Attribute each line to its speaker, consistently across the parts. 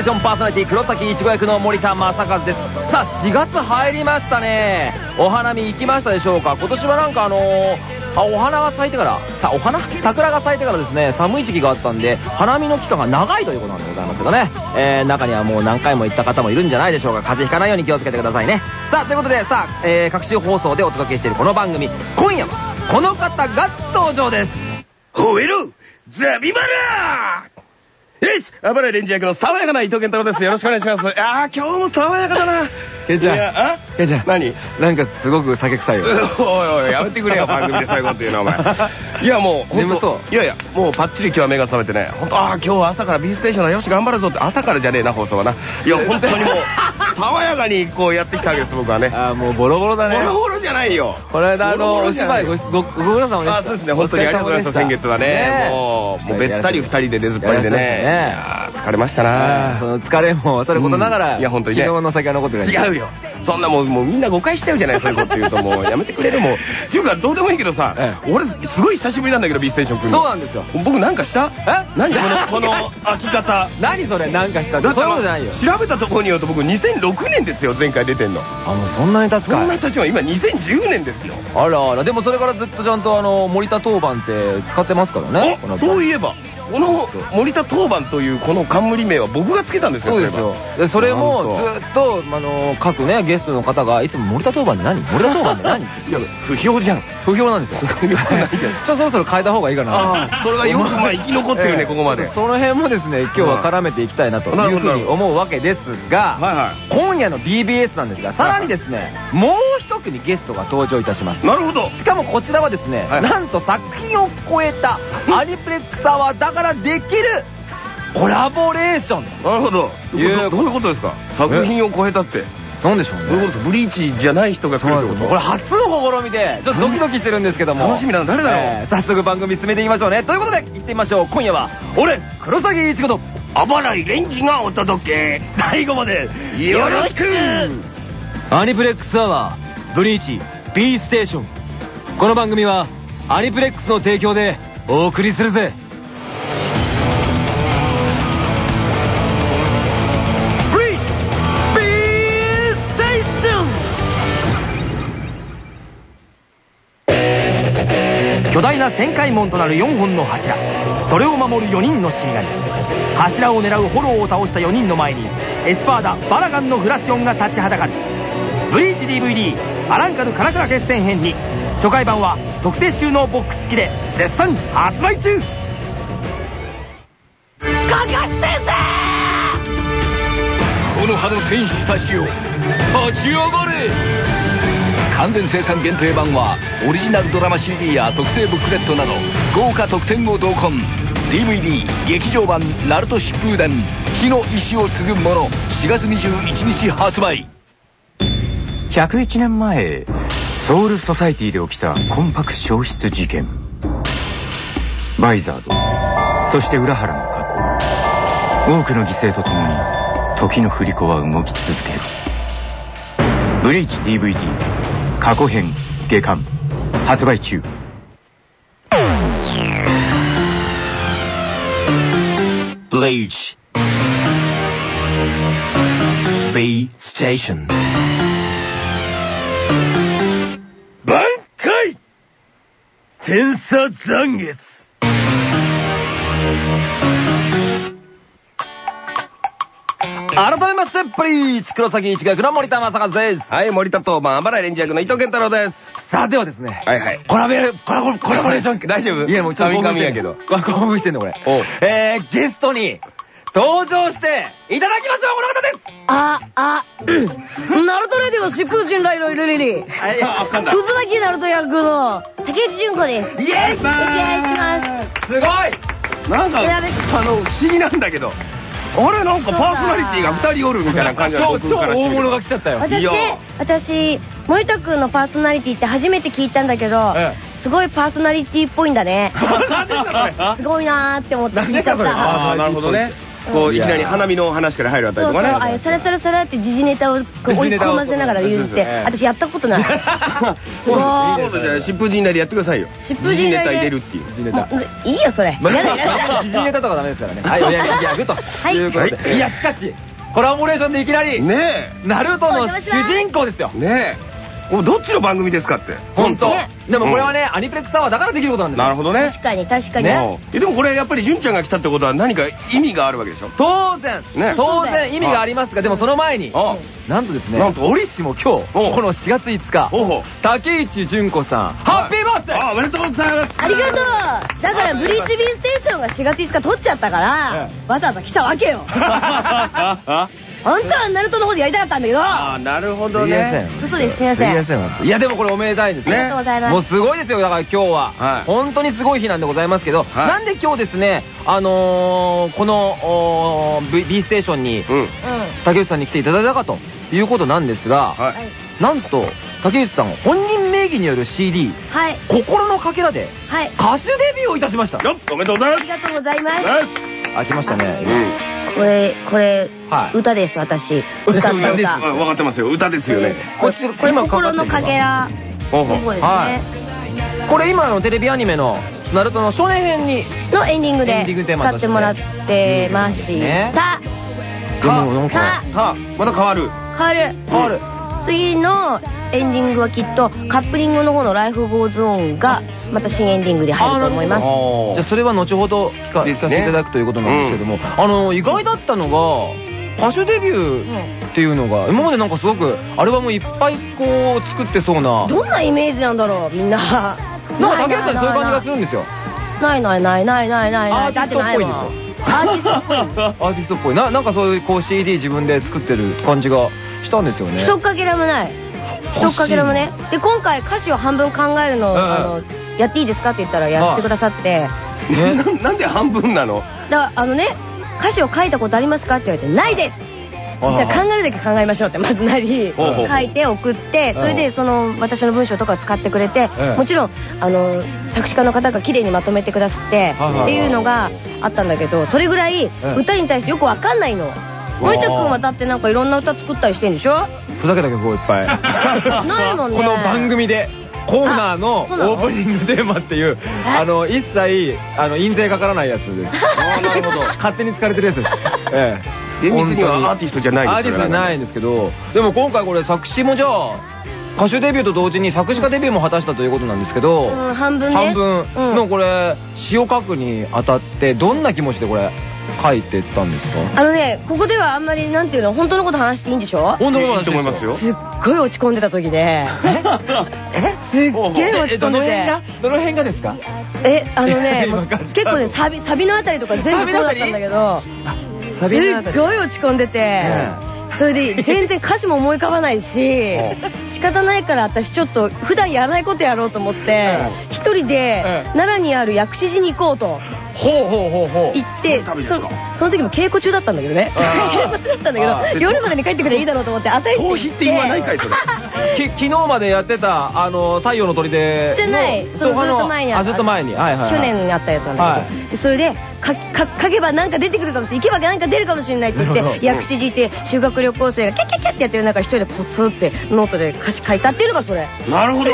Speaker 1: ーブリーチ B ステーションパーソナリティ黒崎いちご役の森田正和ですさあ4月入りましたねお花見行きましたでしょうか？今年はなんかあのーあ、お花が咲いてから、さ、お花？桜が咲いてからですね、寒い時期があったんで、花見の期間が長いということなんでございますけどね。えー、中にはもう何回も行った方もいるんじゃないでしょうか。風邪ひかないように気をつけてくださいね。さあ、ということで、さあ、えー、各種放送でお届けしているこの番組、今夜は、この方が登場です。
Speaker 2: 吠えろザビバラよし暴れレンジ役の爽やかな伊藤健太郎です。よろしくお願いします。あー、今日も爽やかだな。
Speaker 1: ケンちゃん。あ？ケンちゃん。
Speaker 2: 何？
Speaker 1: なんかすごく酒臭いよ。
Speaker 2: おいおい、やめてくれよ、番組で最後っていうのお前。いやもう、
Speaker 1: 眠そ
Speaker 2: う。いやいや、もうパッチリ今日は目が覚めてね。本当ああ、今日は朝から B ステーションだ。よし、頑張るぞって。朝からじゃねえな、放送はな。いや、本当にもう、爽やかにこうやってきたわけです、僕はね。
Speaker 1: ああ、もうボロボロだね。
Speaker 2: ボロボロじゃないよ。
Speaker 1: この間、あの、お芝居ご、ご、ご苦労様でした。
Speaker 2: あそうですね、本当にありがとうございました、先月はね。もう、もうべったり二人で出ずっぱりでね。疲れましたな
Speaker 1: その疲れもさることながら、
Speaker 2: いや本当に昨
Speaker 1: 日の酒は残ってない
Speaker 2: 違うよそんなもうもうみんな誤解しちゃうじゃないそういうこと言うと。もう やめてくれるもん。っていうかどうでもいいけどさ、俺すごい久しぶりなんだけど B ステーション君
Speaker 1: そうなんですよ。
Speaker 2: 僕なんかした？え？何？このこの開き方
Speaker 1: 何それなんかした？ってそういうことじゃないよ。
Speaker 2: 調べたところによると僕2006年ですよ前回出てんの。
Speaker 1: あもうそんなに経つか。
Speaker 2: そんなに経ちは今2010年ですよ。
Speaker 1: あらあら。でもそれからずっとちゃんとあの森田当番って使ってますからね。
Speaker 2: そういえばこの森田当番というこの冠名は僕がつけたんですよ
Speaker 1: そうですよ。でそれもずっとあの各ねゲストの方がいつも森田当番で何？森田当番で何って
Speaker 2: 不評じゃん。
Speaker 1: 不評なんですよ。そろそろ変えた方がいいかな。
Speaker 2: それがよくまあ生き残ってるね ここまで。
Speaker 1: その辺もですね今日は絡めていきたいなというふうに思うわけですが今夜の BBS なんですがさらにですねもう一組ゲストが登場いたします。
Speaker 2: なるほど。
Speaker 1: しかもこちらはですねなんと作品を超えたアニプレックスアワーだからできるコラボレーション
Speaker 2: なるほどどういうことですか？作品を超えたって
Speaker 1: なんでしょうね。
Speaker 2: どういうことですか？ブリーチじゃない人が来るってこと？
Speaker 1: これ初の試みで、ちょっとドキドキしてるんですけども。
Speaker 2: 楽しみなの誰だろう、
Speaker 1: 早速番組進めていきましょうね。ということで、行ってみましょう。今夜は、俺、黒崎一子と、
Speaker 2: あばらいレンジがお届け。
Speaker 1: 最後まで、
Speaker 2: よろしく
Speaker 1: アニプレックスアワー、ブリーチ、B ステーション。この番組は、アニプレックスの提供で、お送りするぜ。な旋回門となる4本の柱。それを守る4人の死神。柱を狙うホローを倒した4人の前にエスパーダバラガンのフラシオンが立ちはだかる。ブリーチ DVD アランカルカラクラ決戦編に。初回版は特製収納ボックス付きで絶賛発売中。
Speaker 3: カカシ先生！
Speaker 4: この葉の戦士たちよ立ち上がれ。完全生産限定版はオリジナルドラマ CD や特製ブックレットなど豪華特典を同梱。DVD 劇場版「ナルト疾風伝火の石を継ぐ者」4月21日発売。
Speaker 5: 101年前ソウルソサイティで起きたコンパク消失事件。バイザードそして浦原の過去。多くの犠牲とともに時の振り子は動き続ける。ブリーチ DVD 過去編下巻発売中。
Speaker 6: Bleach. B Station.
Speaker 2: 挽回!天差残月。
Speaker 1: 改めまして、プリーチ黒崎一学の森田正和です。
Speaker 2: はい、森田当番、あばらレンジ役の伊藤健太郎です。
Speaker 1: さあ、ではですね。
Speaker 2: はいはい。
Speaker 1: コラボ、コラボ、コラボレーション。
Speaker 2: 大丈夫？
Speaker 1: いや、もうちょっと興奮やけど。興奮してんの、これ。えー、ゲストに、登場していただきましょうこの方です
Speaker 3: あ、あ、ナルトレディオ疾風信頼のイルリリ。
Speaker 2: はい、わかん
Speaker 3: ない。渦巻きナルト役の竹内純子です。
Speaker 1: イェイお
Speaker 3: 願いします。
Speaker 1: すごい
Speaker 2: なんか、あの、不思議なんだけど。あれなんかパーソナリティが2人おるみたいな感じ
Speaker 1: なの超大物が来ちゃったよ。
Speaker 3: 私私森田君のパーソナリティって初めて聞いたんだけど、すごいパーソナリティっぽいんだね。すごいなーって思って聞いちゃった。
Speaker 2: ああなるほどねこういきなり花見の話から入るあたり
Speaker 3: そうそう、
Speaker 2: とかね
Speaker 3: あれ、サラサラサラって時事ネタをこう追い込ませながら言うって
Speaker 2: そうそうええ、
Speaker 3: 私やったことない。すご
Speaker 2: そう
Speaker 3: い。
Speaker 2: そう。じゃあ疾風陣内でやってくださいよ。
Speaker 3: 疾風陣内で
Speaker 2: 時事ネタ入れるっていう。
Speaker 1: 時事ネタ
Speaker 3: いいよ、それ。やだやだ
Speaker 1: 時事ネタとかダメですからね。はい、おやぎギャグと。
Speaker 3: い。
Speaker 1: いうこと
Speaker 2: は
Speaker 1: で。いや、しかし、コラボレーションでいきなり、
Speaker 2: ね
Speaker 1: ナルトの主人公ですよ。
Speaker 2: え。ねえどっちの番組ですかって。
Speaker 1: 本当。
Speaker 3: ね
Speaker 1: でもこれはね、アニプレックスアワーだからできることなんですよ。
Speaker 2: なるほどね。
Speaker 3: 確かに、確かに。
Speaker 2: でもこれやっぱり純ちゃんが来たってことは何か意味があるわけでしょ？
Speaker 1: 当然、
Speaker 2: ね。
Speaker 1: 当然意味がありますが、でもその前に、
Speaker 2: あ
Speaker 1: なんとですね、
Speaker 2: なんと？
Speaker 1: 折しも今日、この4月5日
Speaker 2: おう、
Speaker 1: 竹内純子さん、ハッピーバースデー！
Speaker 2: あおめでとうございます。
Speaker 3: ありがとう。だから、ブリーチ B ステーションが4月5日撮っちゃったから
Speaker 1: え、
Speaker 3: わざわざ来たわけよ。
Speaker 2: あ
Speaker 3: 本当はナルトの方でやりたかったんだけど、
Speaker 2: あなるほどね。
Speaker 3: 嘘です、すいません。
Speaker 1: すいません。本当いやでもこれおめでたいです
Speaker 3: ありが
Speaker 1: ね
Speaker 3: とうございます。
Speaker 1: もうすごいですよ。だから今日は、
Speaker 2: はい。
Speaker 1: 本当にすごい日なんでございますけど、
Speaker 2: はい。
Speaker 1: なんで今日ですねあのーこの B, B ステーションに
Speaker 2: うん。
Speaker 3: うん。
Speaker 1: 竹内さんに来ていただいたかということなんですが、
Speaker 2: はい。
Speaker 1: なんと竹内さん本人名義による CD
Speaker 3: はい。
Speaker 1: 「心のかけら」で
Speaker 3: はい。
Speaker 1: 歌手デビューをいたしました。
Speaker 2: よっおめでとうございます。
Speaker 3: ありがとうございます。
Speaker 1: あ来ました
Speaker 2: う
Speaker 1: ね
Speaker 2: ん
Speaker 3: これ、これ、
Speaker 1: はい。
Speaker 3: 歌です、私。歌った
Speaker 1: 歌
Speaker 2: 分かってますよ。歌ですよね。
Speaker 1: こっち
Speaker 3: これ、心のかけら。
Speaker 1: これ今のテレビアニメの「ナルトの少年編に
Speaker 3: のエンディング
Speaker 1: テーマとして
Speaker 3: 使ってもらってまし。た。
Speaker 1: でもなんか
Speaker 3: さ
Speaker 2: さあまた変わる。
Speaker 3: 変わる。
Speaker 1: ある
Speaker 3: 次のエンディングはきっとカップリングの方の「Life Goes On がまた新エンディングで入ると思います。
Speaker 1: じゃあそれは後ほど聞かせていただくということなんですけども、あの意外だったのが歌手デビューっていうのが今までなんかすごくアルバムいっぱいこう作ってそうな
Speaker 3: どんなイメージなんだろうみんな。
Speaker 1: なんか竹内さんそういう感じがするんですよ
Speaker 3: ないないないないないないない。
Speaker 1: アーティストっぽいですよ
Speaker 3: アーティストっぽい。
Speaker 1: アーティストっぽいななんかそういうこう CD 自分で作ってる感じがしたんですよね
Speaker 3: 一かけらもない。一かけらもね。で、今回歌詞を半分考えるの、
Speaker 1: うん
Speaker 3: あの、やっていいですかって言ったらやらせてくださって。
Speaker 1: ね
Speaker 2: ななんで半分なの？
Speaker 3: だから、あのね、歌詞を書いたことありますかって言われて、ないです
Speaker 1: あ
Speaker 3: じゃあ考えるだけ考えましょうってまずなり書いて送ってそれでその私の文章とかを使ってくれて
Speaker 1: ええ。
Speaker 3: もちろんあの作詞家の方が綺麗にまとめてくださってっていうのがあったんだけどそれぐらい
Speaker 1: え
Speaker 3: 歌に対してよくわかんないの。森田君はだってなんかいろんな歌作ったりしてんでしょ？
Speaker 1: ふざけた曲をいっぱい。
Speaker 3: ないもんね。
Speaker 1: この番組でコーナーのオープニングテーマっていう
Speaker 3: え？
Speaker 1: あの一切あの印税かからないやつです。
Speaker 2: ああなるほど。
Speaker 1: 勝手に使われてるやつです。ええ。
Speaker 2: 厳密にはアーティストじゃないですよ
Speaker 1: アーティストじゃないんですけどでも今回これ作詞もじゃあ歌手デビューと同時に作詞家デビューも果たしたということなんですけど、
Speaker 3: うん半分ね。
Speaker 1: 半分
Speaker 3: うん
Speaker 1: のこれ詩を書くにあたってどんな気持ちでこれ書いてったんですか？
Speaker 3: あのねここではあんまりなんていうの本当のこと話していいんでしょ？
Speaker 1: 本当のこと
Speaker 2: いいと思いますよ。
Speaker 3: すっごい落ち込んでた時で。
Speaker 1: え？
Speaker 3: すっげえ落ち込んでて
Speaker 1: どの辺が？ですか？
Speaker 3: えあの
Speaker 1: え
Speaker 3: ねもう
Speaker 1: 今
Speaker 3: 結構ねサビサビのあたりとか全部そうだったんだけど。
Speaker 1: サ
Speaker 3: すっごい落ち込んでて。
Speaker 1: え
Speaker 3: それで全然歌詞も思い浮かばないし仕方ないから私ちょっと普段やらないことやろうと思って
Speaker 1: え
Speaker 3: 一人で
Speaker 1: ええ
Speaker 3: 奈良にある薬師寺に行こうと
Speaker 1: ほうほうほうほう。
Speaker 3: 行って
Speaker 2: その
Speaker 3: 時も稽古中だったんだけどね。稽古中だったんだ
Speaker 1: あ
Speaker 3: けど夜までに帰ってくればいいだろうと思って朝一
Speaker 2: 逃避って言わないかいそれ。
Speaker 1: き昨日までやってたあの太陽の砦の
Speaker 3: じゃない。そのずっと前に
Speaker 1: あずっと前に。はいはいはい。
Speaker 3: 去年にあったやつなんだけど、
Speaker 1: は
Speaker 3: でそれでかか書けばなんか出てくるかもしれない行けばなんか出るかもしれないって言って薬師寺って修学旅行生がキャッキャッキャッってやってる中一人でポツってノートで歌詞書いたっていうのがそれ。
Speaker 2: なるほど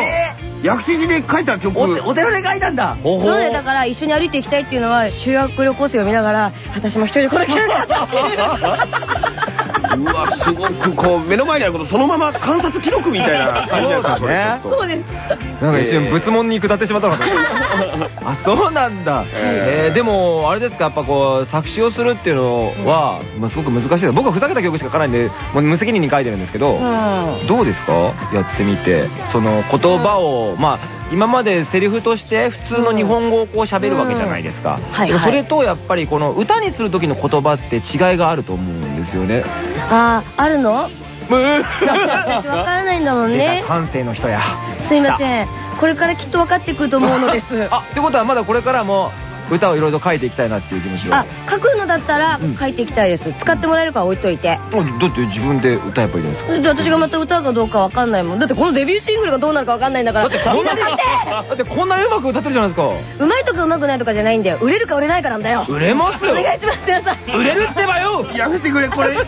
Speaker 2: 薬師寺で書いた曲。
Speaker 1: お寺で書いたんだ。ほうほ
Speaker 3: そうでだから一緒に歩いていきたいっていうのは修学旅行生を見ながら私も一人で来なきゃなかったっていう
Speaker 2: うわすごくこう目の前にあることそのまま観察記録みたいな感じですか
Speaker 1: そうだね
Speaker 3: そうです。
Speaker 1: なんか一瞬仏門に下ってしまったのか あそうなんだ、
Speaker 2: えー
Speaker 1: えーでもあれですかやっぱこう作詞をするっていうのは、まあ、すごく難しい。です僕はふざけた曲しか書かないんでもう無責任に書いてるんですけど、
Speaker 3: うん。
Speaker 1: どうですか？やってみて。その言葉を、まあ今までセリフとして普通の日本語をこう喋るわけじゃないですか、
Speaker 3: はいはい。
Speaker 1: でもそれとやっぱりこの歌にする時の言葉って違いがあると思うんですよね
Speaker 3: あああるの？私わからないんだもん
Speaker 1: 出
Speaker 3: ね
Speaker 1: た感性の人や。
Speaker 3: すいません。これからきっと分かってくると思うのです。
Speaker 1: あってことはまだこれからも歌をいろいろ書いていきたいなっていう気持ちが。
Speaker 3: あ、書くのだったら
Speaker 1: うん
Speaker 3: 書いていきたいです。使ってもらえるから置いといて。
Speaker 1: あだって自分で歌えばいいじゃないですか。
Speaker 3: じゃあ私がまた歌うかどうかわかんないもん。だってこのデビューシングルがどうなるかわかんないんだから。みんな買って
Speaker 1: だってこんなにうまく歌ってるじゃないですか。
Speaker 3: うまいとかうまくないとかじゃないんだよ。売れるか売れないかなんだよ。
Speaker 1: 売れますよ。
Speaker 3: お願いします、皆さん。
Speaker 1: 売れるってばよ
Speaker 2: やめてくれこれいち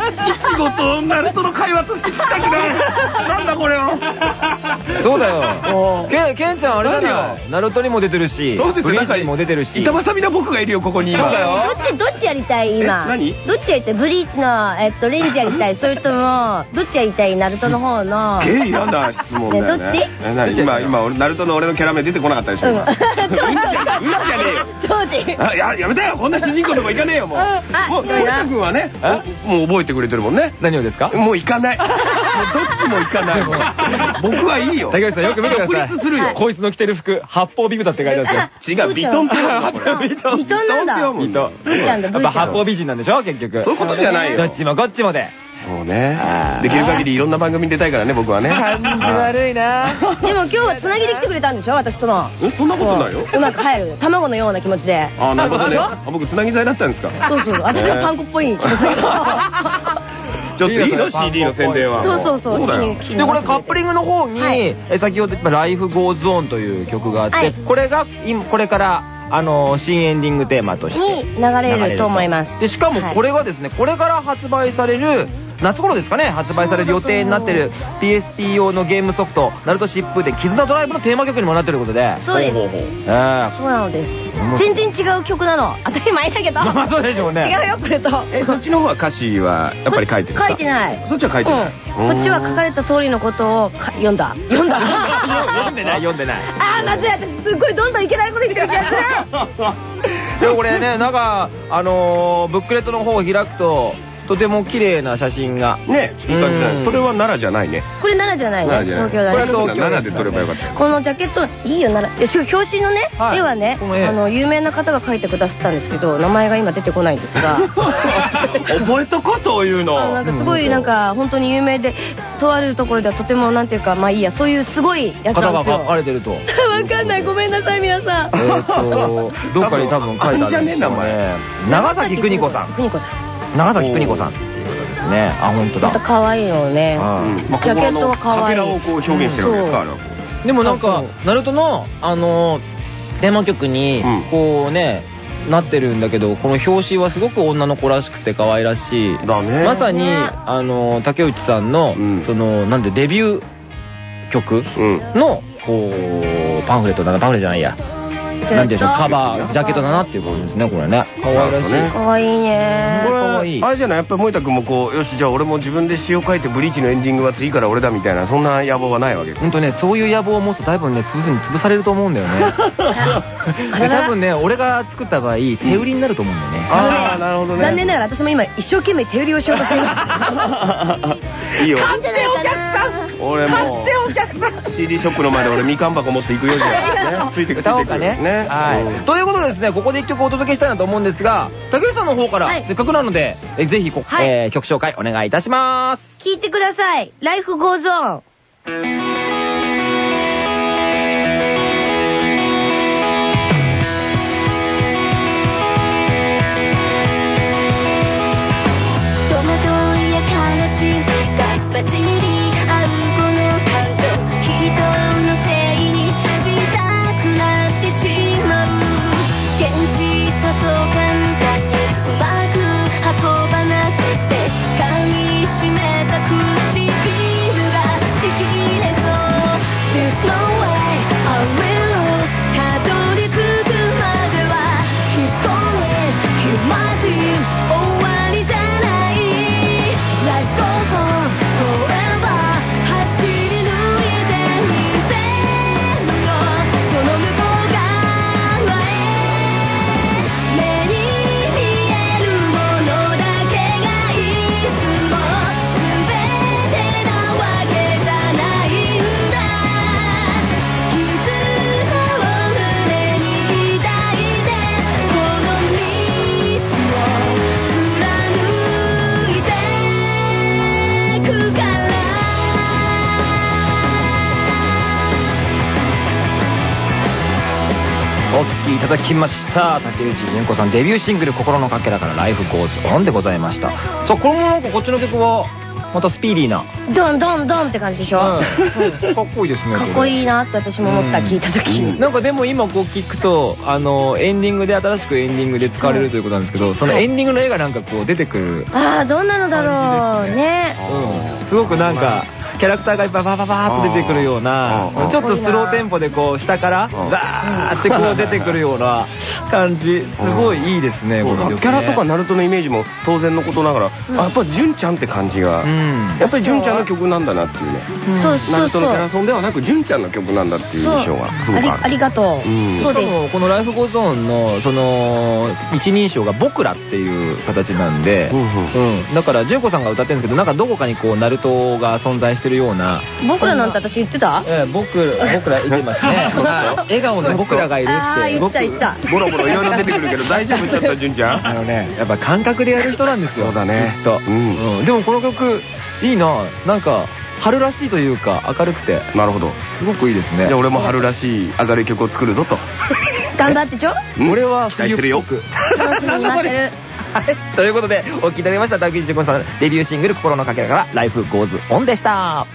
Speaker 2: ごとナルトの会話として聞きたくないなんだこれは
Speaker 1: そうだよ。けケンちゃんあれじゃない。ナルトにも出てるし、
Speaker 2: そうですよ
Speaker 1: ブリーチにも出てるし。
Speaker 2: 板挟みな僕がいるよここに今。
Speaker 3: どっち、どっちやりたい今？
Speaker 2: え何？
Speaker 3: どっちやりたい？ブリーチの、えっと、レンジやりたい それとも、どっちやりたい？ナルトの方の。
Speaker 2: ゲイ嫌な質問だよね。
Speaker 3: ねどっち？
Speaker 2: 今今俺ナルトの俺のキャラ名出てこなかったでしょ
Speaker 3: うん。
Speaker 2: 今うん。ちゃうんちゃねえよ。ややめたよ。こんな主人公とこ行かねえよもう。
Speaker 3: あ
Speaker 2: もう森田君はね
Speaker 1: え
Speaker 2: もう覚えてくれてるもんね。
Speaker 1: 何をですか？
Speaker 2: もう行かない。もうどっちも行かない。もう僕はいいよ。
Speaker 1: 竹内さんよ。く見てください。
Speaker 2: 独立するよ。
Speaker 1: こいつの着てる服、八方ビブタって書いてあるんですよ。
Speaker 2: 違うビトンって読むのこれ
Speaker 1: ビトン
Speaker 3: ビトンなんだ。
Speaker 2: ビトンって読む
Speaker 1: ビトン。
Speaker 3: ブーちゃんだ、ブーちゃん。
Speaker 1: やっぱ八方美人なんでしょ結局。
Speaker 2: そういうことじゃないよ。
Speaker 1: どっちもこっちもで。
Speaker 2: そうね。できる限りいろんな番組に出たいからね僕はね。
Speaker 1: 感じ悪いな。
Speaker 3: でも今日はつなぎで来てくれたんでしょ私との。
Speaker 2: えそんなことないよ。
Speaker 3: うまく入る。卵のような気持ちで。
Speaker 2: あなるほどね。あ僕つなぎ剤だったんですか？
Speaker 3: そうそう。私のパン粉っぽい。気持ち
Speaker 2: ょっといいの？CD の？宣伝は。
Speaker 3: そうそうそう。
Speaker 1: で、これカップリングの方に、先ほど言った「Life Goes On」という曲があって、
Speaker 3: はい。
Speaker 1: これが今これから、あのー新エンディングテーマとして
Speaker 3: に流れると思います。
Speaker 1: でしかもこれがですね、これから発売される夏頃ですかね発売される予定になってる PSP 用のゲームソフト「ナルト疾風」で「絆ドライブ」のテーマ曲にもなってることで
Speaker 3: そうです。
Speaker 1: ええ
Speaker 3: そうなのです。全然違う曲なの。当たり前だけど。
Speaker 1: まあそうでしょうね
Speaker 3: 違うよ、これと。
Speaker 2: えそっちの方は歌詞はやっぱり書いてるんですか？
Speaker 3: 書いてない。
Speaker 2: そっちは書いてない
Speaker 3: うん。こっちは書かれた通りのことをか読んだ。読んだ。
Speaker 1: 読んでない読んでない
Speaker 3: あー、まずい。私すっごいどんどんいけないこと言ってる気がする。
Speaker 1: でもこれねなんかあのーブックレットの方を開くととても綺麗な写真が。
Speaker 2: ね。いい感じそれは奈良じゃないね。
Speaker 3: これ奈良じゃないね。東京だね。
Speaker 2: これは奈良で撮ればよかったよ
Speaker 3: このジャケット、いいよ、奈良。表紙のね、
Speaker 1: はい。
Speaker 3: 絵はね、あの、有名な方が描いてくださったんですけど、名前が今出てこないんですが、
Speaker 2: 覚えとこそういう
Speaker 3: あのなん
Speaker 2: の
Speaker 3: かすごいなんか、本当に有名で、とあるところではとても、なんていうか、まあいいや、そういうすごいやつなんですよ。
Speaker 1: れてると。
Speaker 3: わかんない、ごめんなさい、皆さん。
Speaker 1: えーっとどっかに多分書いてあるん
Speaker 2: じゃねえ名前。
Speaker 1: 長崎邦子さん。
Speaker 3: 邦子さん。
Speaker 1: 長崎邦子さん。っていうことですねあ本当
Speaker 3: また
Speaker 1: だ
Speaker 3: 可愛いのね。ジャケットは可愛い。
Speaker 2: をこう表現してるわけですかあれは。
Speaker 1: でもなんかナルトのあのーテーマ曲に
Speaker 2: うん。
Speaker 1: こうねなってるんだけどこの表紙はすごく女の子らしくて可愛らしい。
Speaker 2: だね。
Speaker 1: まさに
Speaker 3: ね。
Speaker 1: あの竹内さんの
Speaker 2: うん。
Speaker 1: そのなんでデビュー曲
Speaker 2: うん。
Speaker 1: のこうパンフレットだなパンフレットじゃないやなんていうんでしょうカバージャケットだなっていうことですねこれね。可愛らしい。
Speaker 2: なるほどね
Speaker 3: 可愛いね。
Speaker 2: これあれじゃない？やっぱり森田君もこうよしじゃあ俺も自分で詩を書いてブリーチのエンディングは次から俺だみたいなそんな野望はないわけ。
Speaker 1: ほんとね、そういう野望を持つと多分ね、すぐに潰されると思うんだよね。で多分ね、俺が作った場合、手売りになると思うんだよね。
Speaker 2: ああなるほどね。
Speaker 3: 残念ながら私も今一生懸命手売りをしようとしています。
Speaker 2: いいよ。
Speaker 3: 買ってお客さん。
Speaker 2: 俺もう CD ショップの前で俺みかん箱持っていくよじゃあ。ね。ついてくついてく。
Speaker 1: 歌おうかね。はい。
Speaker 2: うん
Speaker 1: ということでですね、ここで一曲お届けしたいなと思うんですが、竹内さんの方から、
Speaker 3: はい
Speaker 1: せっかくなので、えぜひこ、
Speaker 3: はい
Speaker 1: えー曲紹介お願いいたします。
Speaker 3: 聞いてください。Life goes on.
Speaker 7: た
Speaker 1: だきました。竹内純子さんデビューシングル「心のかけら」から「Life Goes On でございました。さあこれもなんかこっちの曲はまたスピーディーな。
Speaker 3: ドンドンドンって感じでしょ、
Speaker 1: うん。かっこいいですね
Speaker 3: かっこいいなって私も思った、
Speaker 1: うん。
Speaker 3: 聞いた時、
Speaker 1: なんかでも今こう聞くとあのエンディングで新しくエンディングで使われるということなんですけどそのエンディングの絵がなんかこう出てくる
Speaker 3: ああどんなのだろう。ね。
Speaker 1: うん。すごくなんかキャラクターがいっぱいバババーっと出てくるような
Speaker 2: うん
Speaker 1: ちょっとスローテンポでこう下から
Speaker 2: うん。
Speaker 1: ザーってこう出てくるような感じ。すごいいいですねこの
Speaker 2: キャラとかナルトのイメージも当然のことな。がら、あやっぱり純ちゃんって感じが、
Speaker 1: うん。
Speaker 2: やっぱり純ちゃんの曲なんだなっていうね、
Speaker 3: そう
Speaker 2: ナルトのキャラソンではなく純ちゃんの曲なんだっていう印象がすごくある。
Speaker 3: ありがとう、
Speaker 2: うん。
Speaker 3: そうです。
Speaker 1: この「Life Goes On のその一人称が「僕ら」っていう形なんで、だから純子さんが歌ってるんですけどなんかどこかにこうナルトが存在してるような
Speaker 3: 僕らなんて私言ってた？
Speaker 1: ええ僕僕ら言ってますね、はい。笑顔の僕らがいる
Speaker 3: ああ
Speaker 1: って
Speaker 3: 言ってた言ってた。
Speaker 2: ボロボロいろいろ出てくるけど大丈夫ちょっと純ちゃん。
Speaker 1: あのねやっぱ感覚でやる人なんですよ。
Speaker 2: そうだね。
Speaker 1: きっと、
Speaker 2: うん。
Speaker 1: うん。でもこの曲いいな。なんか春らしいというか明るくて。
Speaker 2: なるほど。
Speaker 1: すごくいいですね。
Speaker 2: じゃあ俺も春らしい明るい曲を作るぞと。
Speaker 3: 頑張ってちょ。
Speaker 2: うん。
Speaker 1: 俺は
Speaker 2: 期待してるよ。
Speaker 3: 楽しみに待ってる
Speaker 1: はい。ということで、お聞きいただきました、竹内純子さん、デビューシングル、心のかけらから、 Life Goes On でした。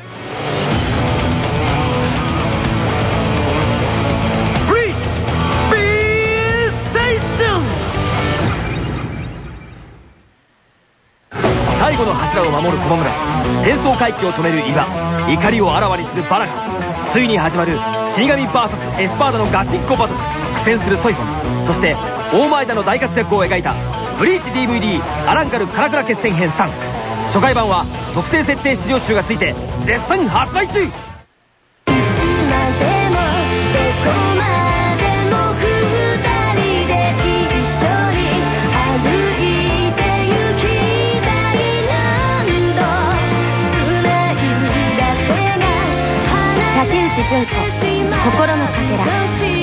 Speaker 1: 最後の柱を守る駒村。転送回帰を止める岩怒りをあらわにするバラカ。ついに始まる死神 VS エスパーダのガチンコバトル。苦戦するソイフォン。そして大前田の大活躍を描いたブリーチ DVD アランカルカラクラ決戦編3初回版は特製設定資料集がついて絶賛発売中。
Speaker 3: 心のかけら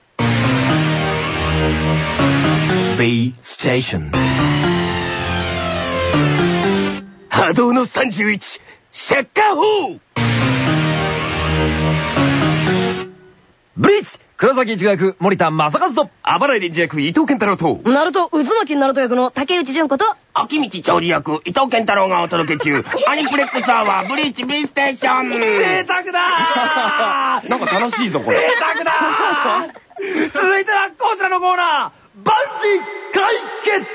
Speaker 6: B Station.
Speaker 2: 波動の31シャッカー砲
Speaker 1: ブリーチ黒崎一学森田正和と。
Speaker 2: あばらいレンジ役伊藤健太郎と。
Speaker 3: ナルト渦巻きナルト役の竹内純子と。
Speaker 2: 秋道長寿役伊藤健太郎がお届け中。アニプレックスアワーブリーチ B ステーション。
Speaker 1: 贅沢だ。ー
Speaker 2: なんか楽しいぞこれ。
Speaker 1: 贅沢だ。ー 続いてはこちらのコーナー万事解決。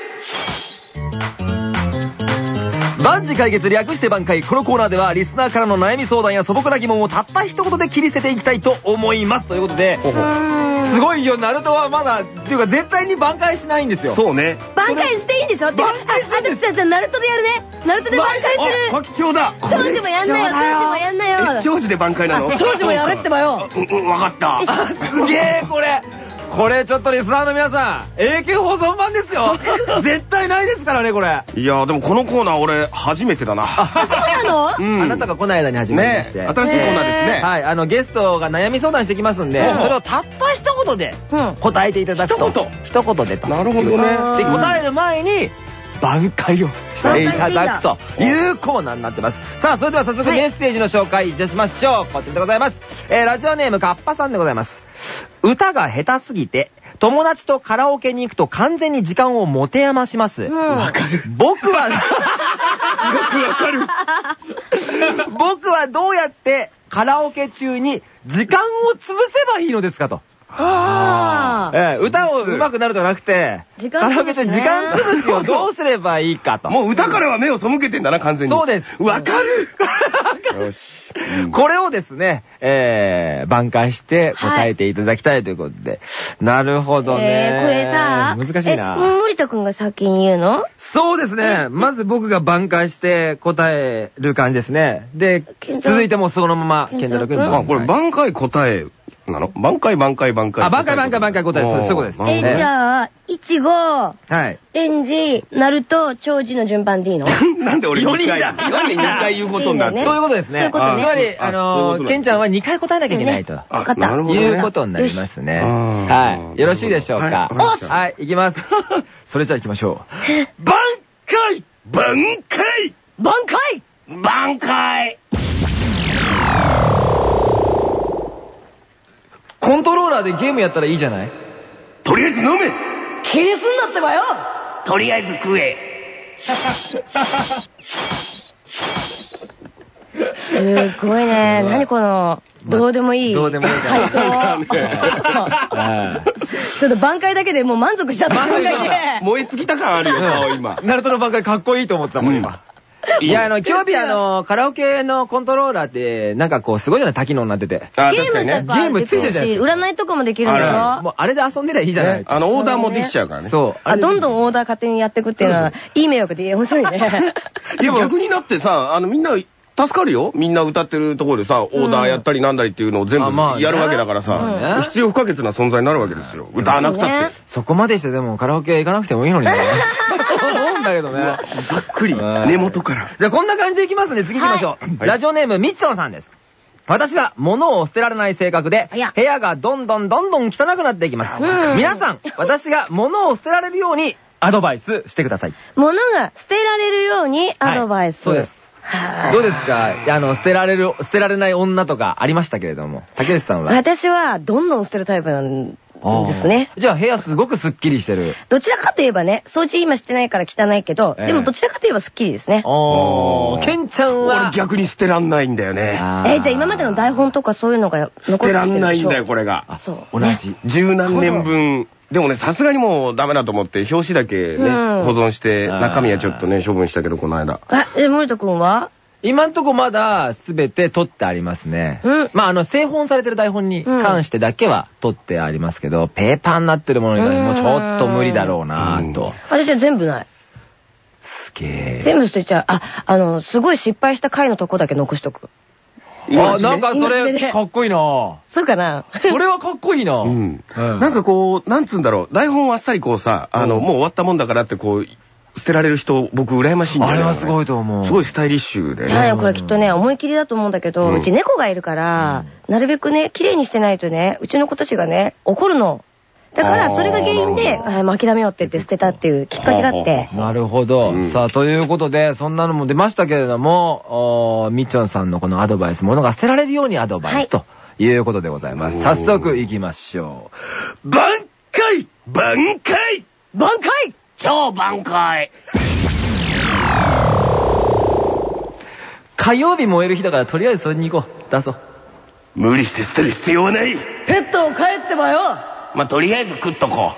Speaker 1: 万事解決略して挽回このコーナーではリスナーからの悩み相談や素朴な疑問をたった一言で切り捨てていきたいと思います。ということですごいよナルトはまだっていうか絶対に挽回しないんですよ。
Speaker 2: そうね。
Speaker 3: 挽回していいんでしょ？ってあ
Speaker 1: 挽回するんです
Speaker 3: 私たちはナルトでやるね。ナルトで挽回する。
Speaker 2: あ貴重だ
Speaker 3: 長寿もやんなよ長寿もやんな
Speaker 2: え
Speaker 3: よ。
Speaker 2: 長寿で挽回なの？
Speaker 3: あ長寿もやれってばよ。
Speaker 2: うんうんわかった。
Speaker 1: あすげえこれこれちょっとリスナーの皆さん永久保存版ですよ。絶対ないですからねこれ。
Speaker 2: いやでもこのコーナー俺初めてだな。
Speaker 3: そうなの？
Speaker 2: うん。
Speaker 1: あなたが来ない間に始まりまして。
Speaker 2: ね新しいコーナーですね。
Speaker 1: はい、あの、ゲストが悩み相談してきますんで、
Speaker 3: うん。
Speaker 1: それをたった一言で
Speaker 3: うん。
Speaker 1: 答えていただくと。
Speaker 2: 一言。
Speaker 1: 一言でと。
Speaker 2: なるほどね。
Speaker 1: で、答える前に、挽回をしていただくというコーナーになってます。さあ、それでは早速
Speaker 3: はい
Speaker 1: メッセージの紹介いたしましょう。こちらでございます。えー、ラジオネームカッパさんでございます。歌が下手すぎて、友達とカラオケに行くと完全に時間を持て余します。
Speaker 3: わ
Speaker 1: かる。僕は、すごくわかる。僕はどうやってカラオケ中に時間を潰せばいいのですかと。
Speaker 3: ああ
Speaker 1: ええ歌を上手くなるとなくて、
Speaker 3: 時間
Speaker 1: カラオケ中に時間潰しをどうすればいいかと。
Speaker 2: もう歌からは目を背けてんだな完全に。
Speaker 1: そうです。
Speaker 2: わかる。よし。
Speaker 1: これをですね、えー、挽回して答えていただきたいということで。なるほどね。
Speaker 3: えー、これさ
Speaker 1: 難しい
Speaker 3: え
Speaker 1: な。
Speaker 3: 森田くんが先に言うの？
Speaker 1: そうですね。まず僕が挽回して答える感じですね。で、続いてもそのまま、健太郎君
Speaker 3: 健太郎君
Speaker 2: あこれ挽回答えなの？挽回挽回挽回。
Speaker 1: あ挽回挽回挽回答えそうですそういうことです。
Speaker 3: え、じゃあ、いちご、
Speaker 1: はい。
Speaker 3: レンジ、ナルト、長寿の順番でいいの？
Speaker 2: なんで俺
Speaker 1: 四
Speaker 2: 2回、
Speaker 1: 人だ。
Speaker 2: なんで2回言うことになって
Speaker 1: そういうことですね。
Speaker 3: そういうことね。
Speaker 1: つまり、あのケンちゃんは2回答えなきゃいけないと。
Speaker 3: ねわかった。
Speaker 2: なるほどね。
Speaker 1: いうことになりますね。はい。よろしいでしょうか？
Speaker 2: はい。
Speaker 1: い、い。きます。それじゃあ行きましょ
Speaker 2: 挽回挽回
Speaker 3: 挽回？
Speaker 2: 挽回
Speaker 1: コントローラーでゲームやったらいいじゃない？
Speaker 2: とりあえず飲め
Speaker 3: 気にすんなってばよ
Speaker 2: とりあえず食え
Speaker 3: すごいね。何この、どうでもいい。
Speaker 1: どうでもいいから
Speaker 3: ちょっと挽回だけでもう満足しちゃった挽回で。
Speaker 2: 燃え尽きた感あるよ、顔今。
Speaker 1: ナルトの挽回かっこいいと思ってたもん、今。いや、あの、今日日あの、カラオケのコントローラーって、なんかこう、すごいじゃない多機能になってて。
Speaker 2: あ
Speaker 3: ゲームとか
Speaker 1: ゲームついてるじゃないですか
Speaker 3: 占いとかもできるんでしょ？
Speaker 1: もう、あれで遊んでりゃいいじゃない。
Speaker 2: あの、オーダーもできちゃうからね。
Speaker 1: そう。
Speaker 3: あ、どんど
Speaker 1: ん。
Speaker 3: んオーダー勝手にやっていくっていうのは、いい迷惑で面白いね。
Speaker 2: いや、逆になってさ、あの、みんな、助かるよみんな歌ってるところでさ、オーダーやったりなんだりっていうのを全部やるわけだから
Speaker 1: うん
Speaker 2: さ、必要不可欠な存在になるわけですよ。歌わなくたっ
Speaker 3: ね
Speaker 2: て。
Speaker 1: そこまでしてでもカラオケ行かなくてもいいのにね。思うんだけどね。
Speaker 2: ざっくり、
Speaker 1: うん
Speaker 2: 根元から。
Speaker 1: じゃあこんな感じでいきますんで次行きましょう。
Speaker 2: はい
Speaker 1: ラジオネームみっつおさんです。私は物を捨てられない性格で部屋がどんどんどんどん汚くなっていきます。
Speaker 3: うん
Speaker 1: 皆さん、私が物を捨てられるようにアドバイスしてください。
Speaker 3: 物が捨てられるようにアドバイス。
Speaker 1: そうです。
Speaker 3: はあ
Speaker 1: どうですか？あの、捨てられる、捨てられない女とかありましたけれども。竹内さんは？
Speaker 3: 私はどんどん捨てるタイプなんですね。
Speaker 1: じゃあ部屋すごくスッキリしてる。
Speaker 3: どちらかといえばね、掃除今してないから汚いけど、
Speaker 1: ええ
Speaker 3: でもどちらかといえばスッキリですね。
Speaker 1: おー、ケンちゃんは？
Speaker 2: 俺、逆に捨てらんないんだよね。
Speaker 1: あー
Speaker 3: え、じゃあ今までの台本とかそういうのが残ってる
Speaker 2: 捨てらんないんだよ、
Speaker 3: こ
Speaker 2: これが。
Speaker 1: あ
Speaker 3: そう
Speaker 1: 同じ。
Speaker 2: 十何年分。でもね、さすがにもうダメだと思って、表紙だけね、
Speaker 3: うん
Speaker 2: 保存して、中身はちょっとね、処分したけど、この間。
Speaker 3: あ、え、森田くんは？
Speaker 1: 今んとこまだすべて取ってありますね。
Speaker 3: うん
Speaker 1: まあ、あの、製本されてる台本に関してだけは取ってありますけど、ペーパーになってるものにもうちょっと無理だろうなぁと。
Speaker 3: 私は全部ない？
Speaker 1: すげえ。
Speaker 3: 全部捨てちゃう。あ、あの、すごい失敗した回のとこだけ残しとく。
Speaker 1: あ、なんかそれ、かっこいいなぁ
Speaker 3: そうかな
Speaker 1: それはかっこいいなぁ
Speaker 2: うん。
Speaker 1: うん
Speaker 2: なんかこう、なんつうんだろう、台本あっさりこうさ、あの、
Speaker 1: うん
Speaker 2: もう終わったもんだからってこう、捨てられる人、僕羨ましいんだよね。
Speaker 1: あれはすごいと思う。
Speaker 2: すごいスタイリッシュでね。
Speaker 3: じゃあね、これきっとね、思い切りだと思うんだけど、
Speaker 2: うん
Speaker 3: うち猫がいるから、なるべくね、綺麗にしてないとね、うちの子たちがね、怒るの。だから、それが原因で、はい、もう諦めようって言って捨てたっていうきっかけがあって。
Speaker 1: なるほど。
Speaker 2: うん
Speaker 1: さあ、ということで、そんなのも出ましたけれども、みっちょんさんのこのアドバイス、物が捨てられるようにアドバイスということでございます。早速行きましょ
Speaker 2: 挽回挽回
Speaker 3: 挽回
Speaker 2: 超挽回
Speaker 1: う。火曜日燃える日だから、とりあえずそれに行こう。出そう。
Speaker 2: 無理して捨てる必要はない。
Speaker 3: ペットを帰ってばよ
Speaker 2: まあ、とりあえず食っとこ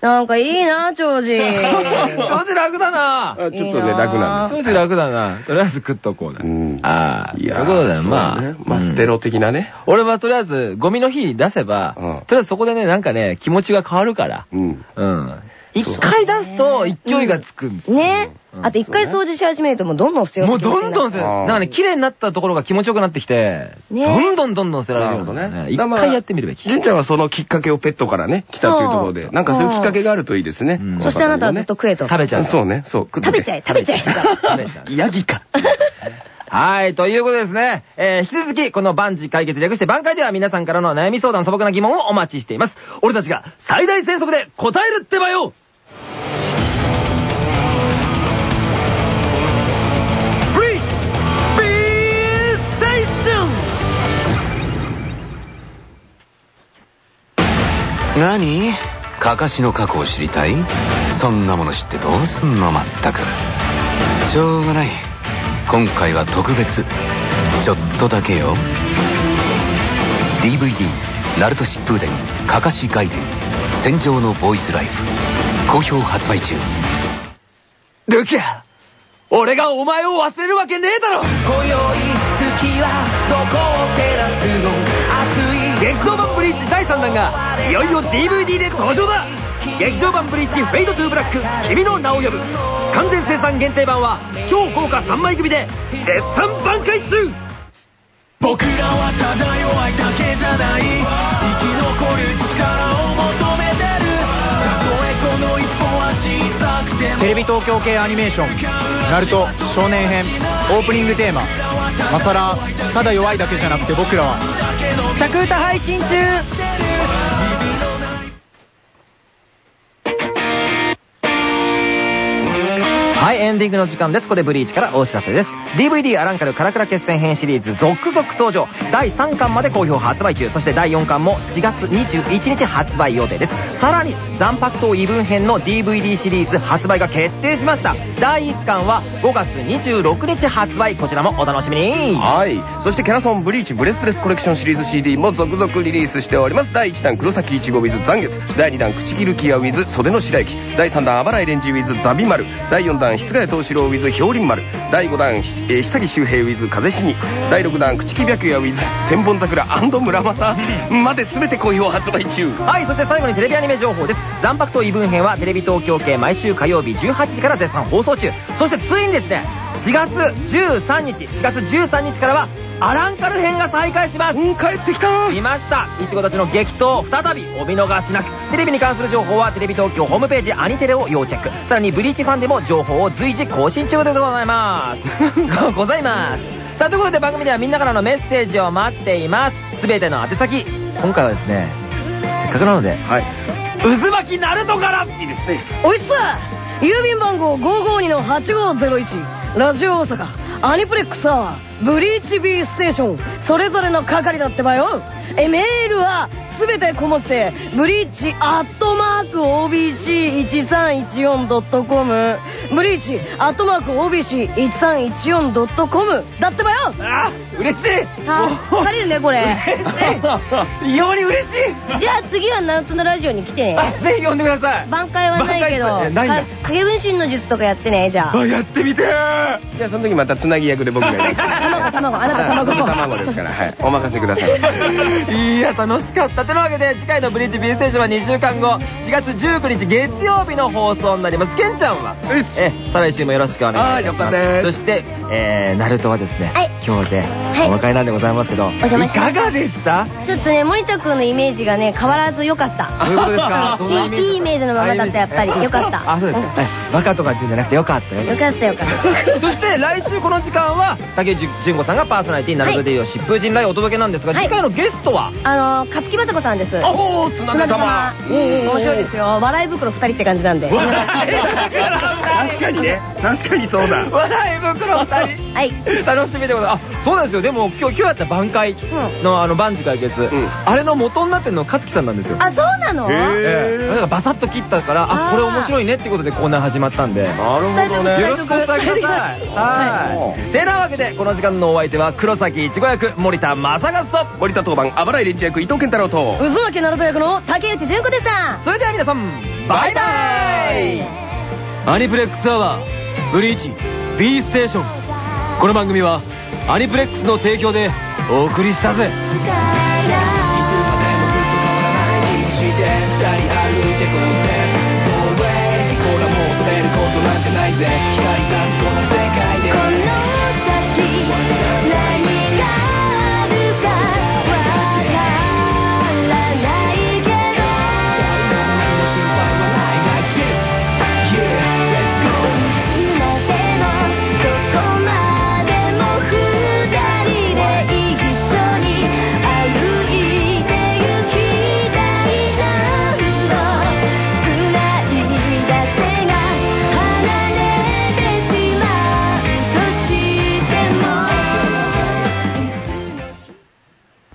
Speaker 3: なんかいいな、長寿。
Speaker 1: 調子楽だな
Speaker 2: う。あちょっとね、楽なんです。
Speaker 1: 調子楽だな。とりあえず食っとこうな。
Speaker 2: うん
Speaker 1: ああ、
Speaker 2: いや
Speaker 1: そういうことだよ、まあ。
Speaker 2: まあ、
Speaker 1: うん
Speaker 2: 捨てろ的なね。
Speaker 1: 俺はとりあえず、ゴミの日出せば、
Speaker 2: うん
Speaker 1: とりあえずそこでね、なんかね、気持ちが変わるから。
Speaker 2: うん。
Speaker 1: うん。一回出すと勢いがつくんですよ。
Speaker 3: ね
Speaker 1: うん
Speaker 3: あと一回掃除し始めるともうどんどん捨てよう
Speaker 1: もうどんどん捨てだからね、綺麗になったところが気持ちよくなってきて、
Speaker 3: ね
Speaker 1: どんどんどんどん捨てられるようになる
Speaker 2: なるほどね
Speaker 1: ね。一回やってみるべき。
Speaker 2: 純ちゃんはそのきっかけをペットからね、来たっていうところで、なんかそういうきっかけがあるといいですね。
Speaker 1: うん
Speaker 3: そしてあなたはずっと食えと。
Speaker 1: 食べちゃう。
Speaker 2: そうね、そう。食
Speaker 3: 食べちゃえ、食べちゃえ。
Speaker 1: 食べちゃう。
Speaker 2: ヤギか。
Speaker 1: はい、ということでですね、えー、引き続き、この万事解決略して挽回では皆さんからの悩み相談素朴な疑問をお待ちしています。俺たちが最大戦速で答えるってばよ
Speaker 5: 何？かかしの過去を知りたい？そんなもの知ってどうすんの？まったく。しょうがない。今回は特別。ちょっとだけよ。DVD「ナルト疾風伝かかし外伝戦場のボーイズライフ」好評発売中。
Speaker 1: ルキア俺がお前を忘れるわけねえだろ！今宵月ーチ第3弾がいよいよ DVD で登場だ。劇場版ブリーチフェイドトゥブラック君の名を呼ぶ。完全生産限定版は超豪華3枚組で絶賛挽回中。
Speaker 8: 僕らはただ弱いだけじゃない。生き残る力を求め
Speaker 9: テレビ東京系アニメーション「ナルト少年編」オープニングテーマ「マサラただ弱いだけじゃなくて僕らは」着歌配信中
Speaker 1: はい、エンディングの時間です。ここでブリーチからお知らせです。DVD アランカルカラクラ決戦編シリーズ続々登場。第3巻まで好評発売中。そして第4巻も4月21日発売予定です。さらに、残白刀異文編の DVD シリーズ発売が決定しました。第1巻は5月26日発売。こちらもお楽しみに。
Speaker 2: はい。そしてキャラソンブリーチブレスレスコレクションシリーズ CD も続々リリースしております。第1弾黒崎いちご with 残月。第2弾口切るキア with 袖の白雪。第3弾あばらいレンジ with ザビマル。第4弾室ヶ谷藤四郎 with 氷林丸。第5弾ひえー久木周平 with 風死に。第6弾口木白夜 with 千本桜村正まで全て好評発売中。
Speaker 1: はい、そして最後にテレビアニメ情報です。残白と異文編はテレビ東京系毎週火曜日18時から絶賛放送中。そしてついにですね、4月13日、4月13日からはアランカル編が再開します。
Speaker 2: うん、帰ってきた
Speaker 1: 来ました。いちごたちの激闘、再びお見逃しなく。テレビに関する情報はテレビ東京ホームページアニテレを要チェック。さらにブリーチファンでも情報を随時更新中でございます。ございます。さあ、ということで番組ではみんなからのメッセージを待っています。すべての宛先、今回はですね、せっかくなので、
Speaker 2: はい。
Speaker 1: 渦巻きナルトからいいですね。
Speaker 3: おいっす郵便番号552-8501ラジオ大阪アニプレックスアワーブリーチ B ステーション。それぞれの係だってばよ。えメールはすべて小文字でブリーチアットマーク OBC1314.com ブリーチアットマーク OBC1314.com だってばよ。
Speaker 1: あ嬉しい。
Speaker 3: あ借りるねこれ。
Speaker 1: 嬉しい。異様に嬉しい。
Speaker 3: じゃあ次はナルトのラジオに来てね。
Speaker 1: あぜひ呼んでください。
Speaker 3: 挽回はないけど。
Speaker 1: 挽回ないんだ。
Speaker 3: か影分身の術とかやってねじゃあ。
Speaker 1: あやってみてー。
Speaker 2: じゃあその時またつなぎ役で僕がやります。
Speaker 3: 卵卵あなた卵。
Speaker 2: はい卵ですから、はい。お任せください。
Speaker 1: いや楽しかった。というわけで次回のブリーチ B ステーションは2週間後。4月19日月曜日の放送になります。ケンちゃんは？え再来週もよろしくお願いいたします。そしてえーナルトはですね
Speaker 3: はい。
Speaker 1: 今日でお別れなんでございますけどい
Speaker 3: 邪魔しました
Speaker 1: かがでした？
Speaker 3: ちょっとね森田君のイメージがね変わらず良かった。
Speaker 1: どういうことですか。
Speaker 3: いいいいイメージのままだったやっぱり良かった。
Speaker 1: あそうですか。えバカとか言うんじゃなくてよかったよ
Speaker 3: よかったよかった。
Speaker 1: そして来週この時間は竹内純子さんがパーソナリティになるのでよ疾風陣来お届けなんですが
Speaker 3: はい。
Speaker 1: 次回のゲストは？
Speaker 3: あの勝木雅子さんです。
Speaker 2: おお、つなげたま。
Speaker 3: 面白いですよ。笑い袋2人って感じなんで。
Speaker 2: 確かにね。確かにそうだ。
Speaker 1: 笑い袋二人。
Speaker 3: はい。
Speaker 1: 楽しみでございます。あそうなんですよ。でも今日今日やった挽回のあの万事解決、
Speaker 2: ん。
Speaker 1: あれの元になってるの勝木さんなんですよ。
Speaker 3: あそうなの？
Speaker 2: へ
Speaker 1: ええ。だからバサッと切ったからあ
Speaker 3: あー。
Speaker 1: これ面白いねってことでコーナー始まったんで。
Speaker 2: なるほど
Speaker 3: 伝
Speaker 2: ね。
Speaker 1: よろしくお伝えください。はい。てなわけで、この時間のお相手は、黒崎いちご役、森田正和と、
Speaker 2: 森田当番、あばらいレンジ役、伊藤健太郎と。
Speaker 3: 渦巻きナルト役の竹内純子でした。
Speaker 1: それでは皆さん、バイバイ。
Speaker 9: アニプレックスアワーブリーチ B ステーション。この番組はアニプレックスの提供でお送りしたぜ。
Speaker 8: して二人歩いてこうぜ。公園ほらもう止めることなんてないぜ。光さすこの世